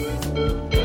I'm your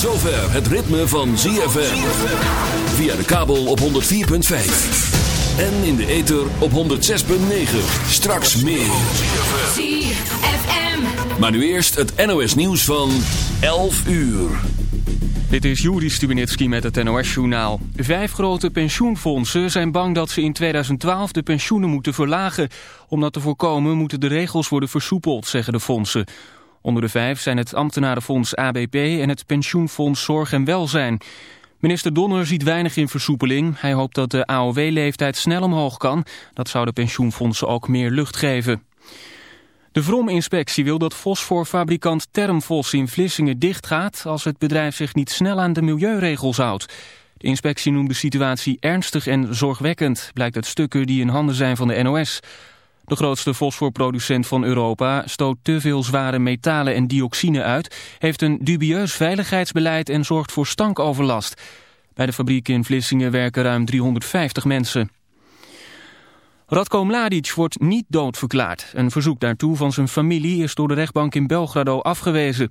zover het ritme van ZFM. Via de kabel op 104.5. En in de ether op 106.9. Straks meer. ZFM. Maar nu eerst het NOS nieuws van 11 uur. Dit is Juri Stubenitski met het NOS-journaal. Vijf grote pensioenfondsen zijn bang dat ze in 2012 de pensioenen moeten verlagen. Om dat te voorkomen moeten de regels worden versoepeld, zeggen de fondsen. Onder de vijf zijn het ambtenarenfonds ABP en het pensioenfonds Zorg en Welzijn. Minister Donner ziet weinig in versoepeling. Hij hoopt dat de AOW-leeftijd snel omhoog kan. Dat zou de pensioenfondsen ook meer lucht geven. De Vrom-inspectie wil dat fosforfabrikant Termfos in Vlissingen dichtgaat... als het bedrijf zich niet snel aan de milieuregels houdt. De inspectie noemt de situatie ernstig en zorgwekkend... blijkt uit stukken die in handen zijn van de NOS. De grootste fosforproducent van Europa stoot te veel zware metalen en dioxine uit... heeft een dubieus veiligheidsbeleid en zorgt voor stankoverlast. Bij de fabriek in Vlissingen werken ruim 350 mensen. Radko Mladic wordt niet doodverklaard. Een verzoek daartoe van zijn familie is door de rechtbank in Belgrado afgewezen.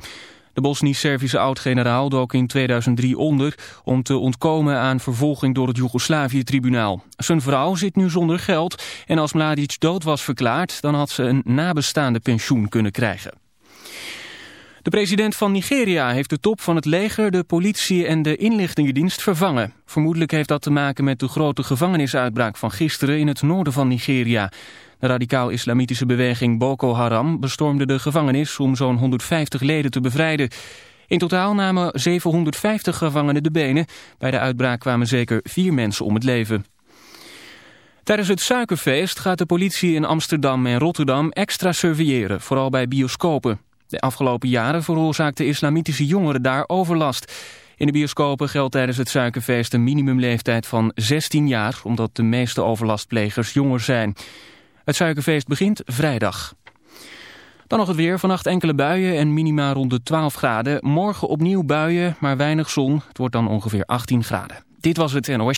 De Bosnisch-Servische oud-generaal dook in 2003 onder... om te ontkomen aan vervolging door het Joegoslavië-tribunaal. Zijn vrouw zit nu zonder geld en als Mladic dood was verklaard... dan had ze een nabestaande pensioen kunnen krijgen. De president van Nigeria heeft de top van het leger, de politie en de inlichtingendienst vervangen. Vermoedelijk heeft dat te maken met de grote gevangenisuitbraak van gisteren in het noorden van Nigeria. De radicaal-islamitische beweging Boko Haram bestormde de gevangenis om zo'n 150 leden te bevrijden. In totaal namen 750 gevangenen de benen. Bij de uitbraak kwamen zeker vier mensen om het leven. Tijdens het suikerfeest gaat de politie in Amsterdam en Rotterdam extra surveilleren, vooral bij bioscopen. De afgelopen jaren veroorzaakten islamitische jongeren daar overlast. In de bioscopen geldt tijdens het suikerfeest een minimumleeftijd van 16 jaar... omdat de meeste overlastplegers jonger zijn. Het suikerfeest begint vrijdag. Dan nog het weer. Vannacht enkele buien en minima rond de 12 graden. Morgen opnieuw buien, maar weinig zon. Het wordt dan ongeveer 18 graden. Dit was het NOS.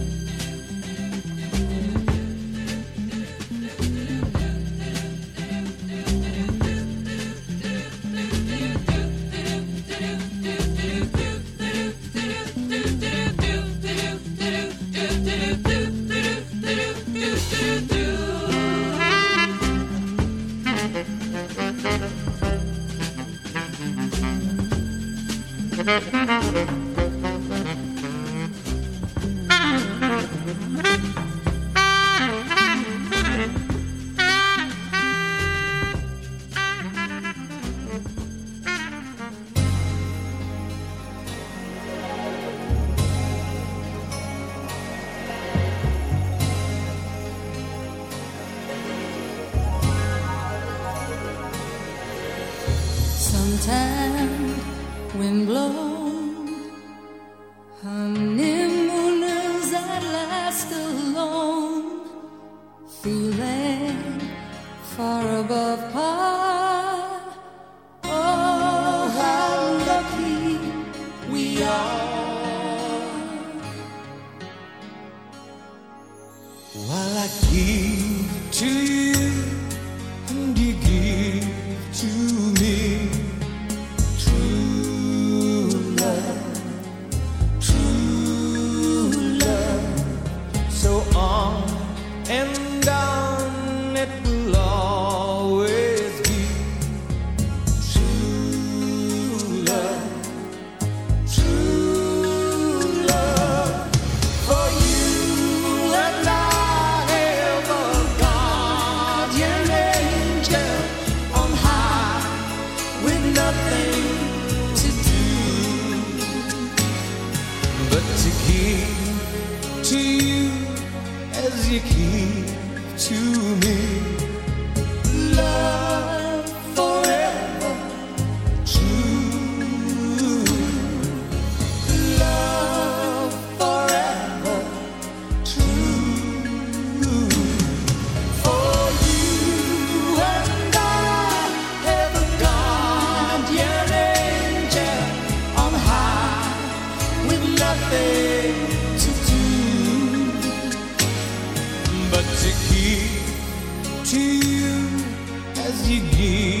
to you as you give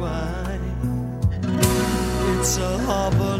wine. It's a harbor.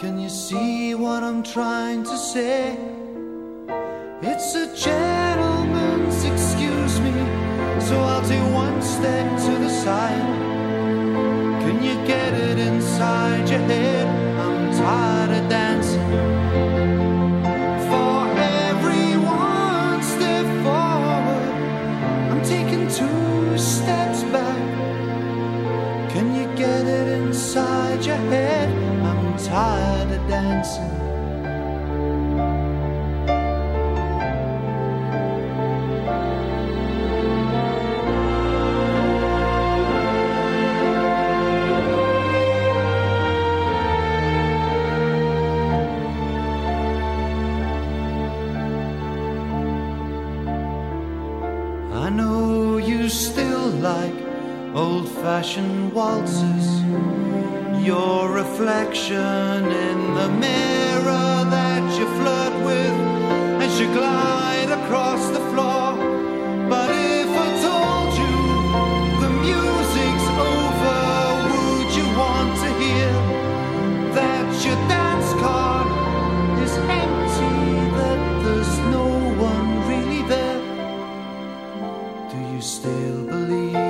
Can you see what I'm trying to say? It's a gentleman's excuse me, so I'll take one step to the side. Fashioned waltzes. Your reflection in the mirror that you flirt with as you glide across the floor. But if I told you the music's over, would you want to hear that your dance card is empty, that there's no one really there? Do you still believe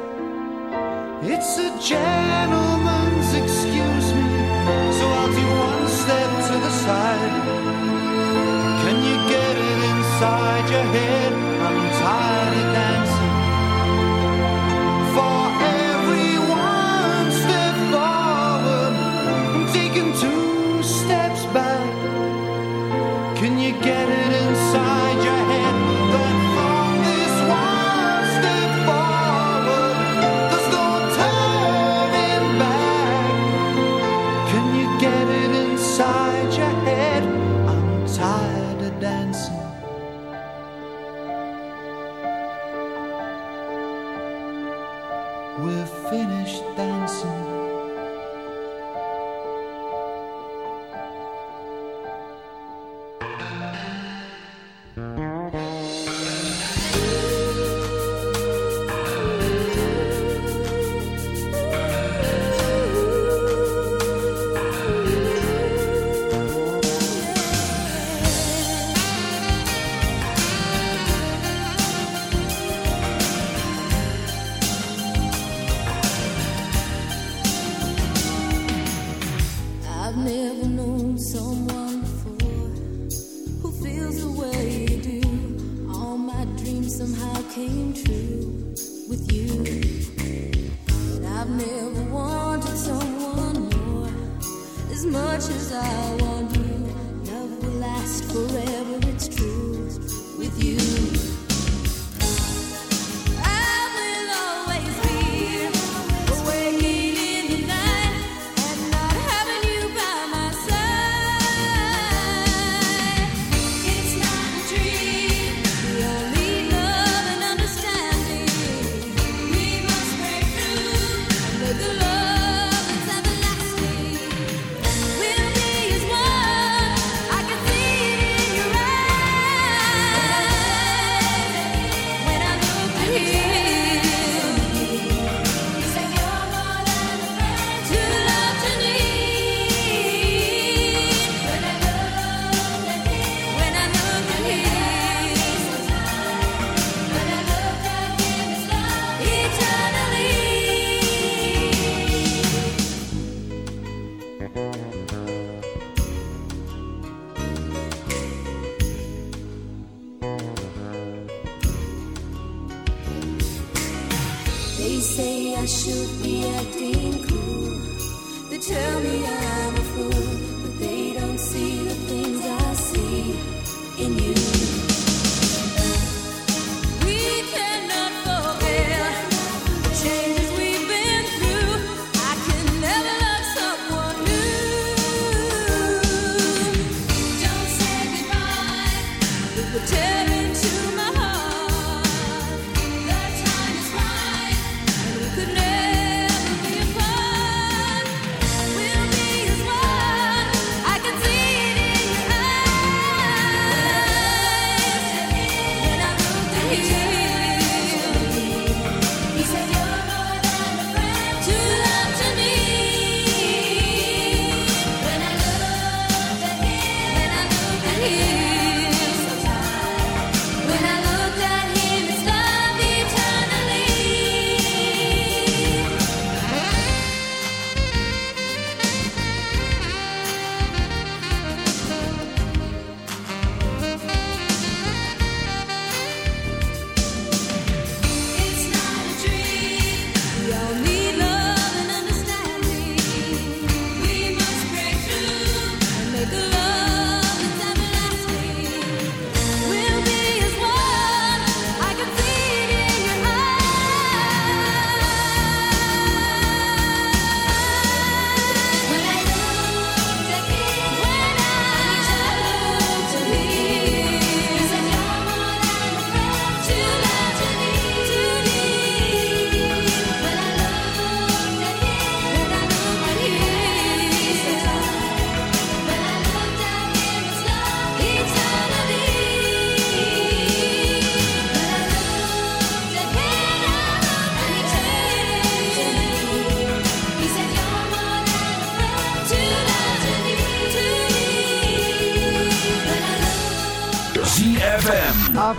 It's a gentleman's excuse me, so I'll do one step to the side. Can you get it inside your head? Came true with you. I've never wanted someone more as much as I want you. Love will last forever,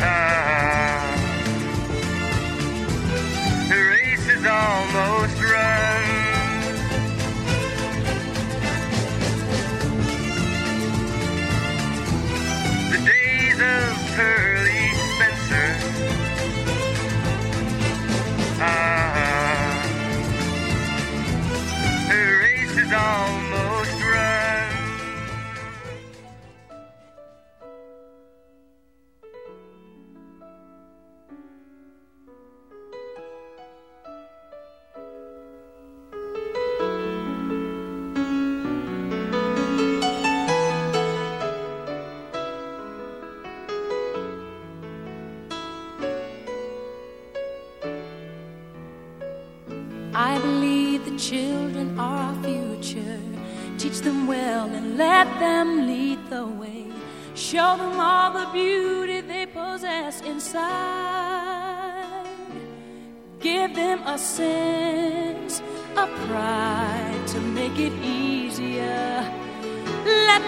Ah,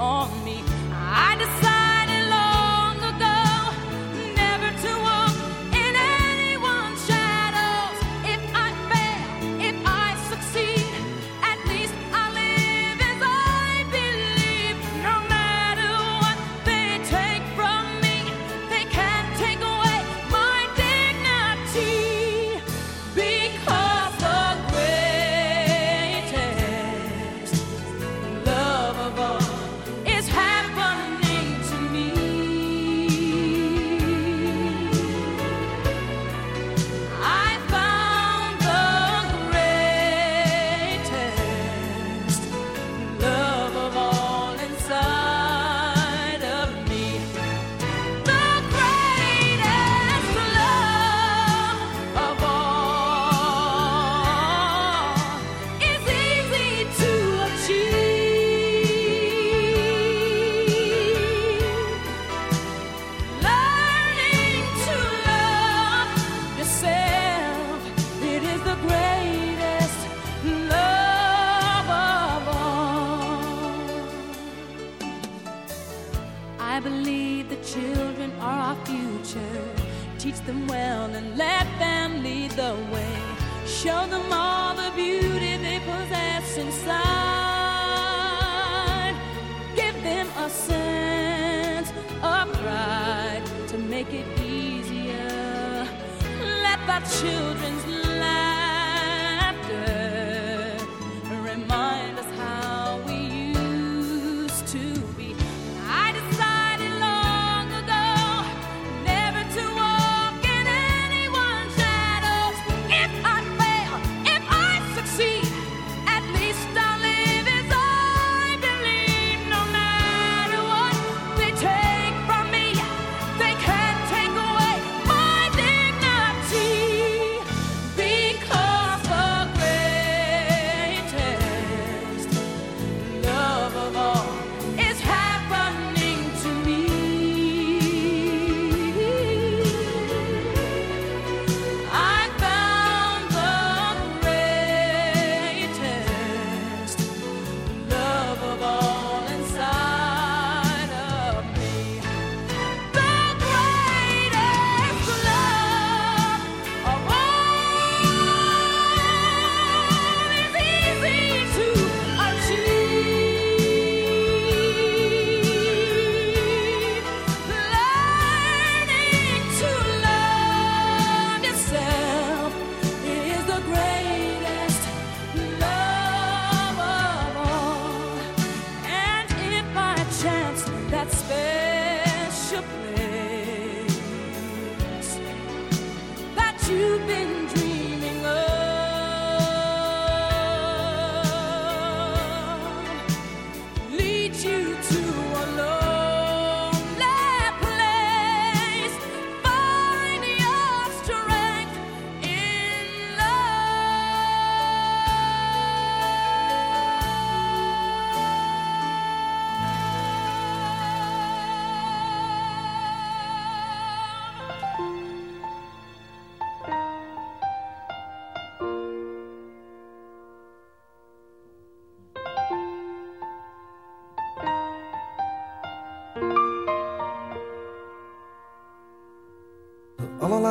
on me. I decided.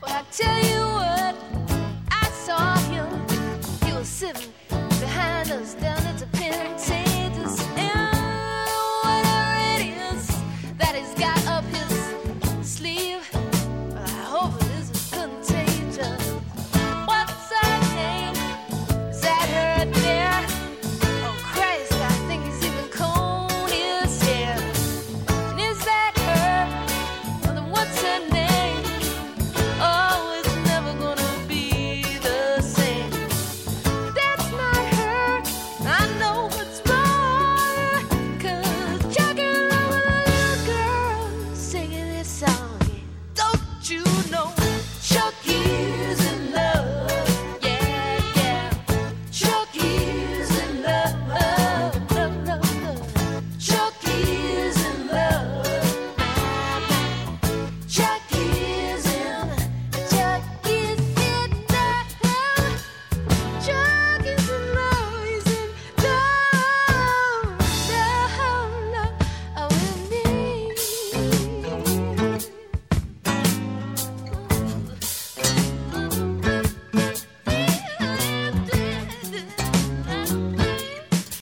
But I tell you what, I saw him. He was sitting behind us down.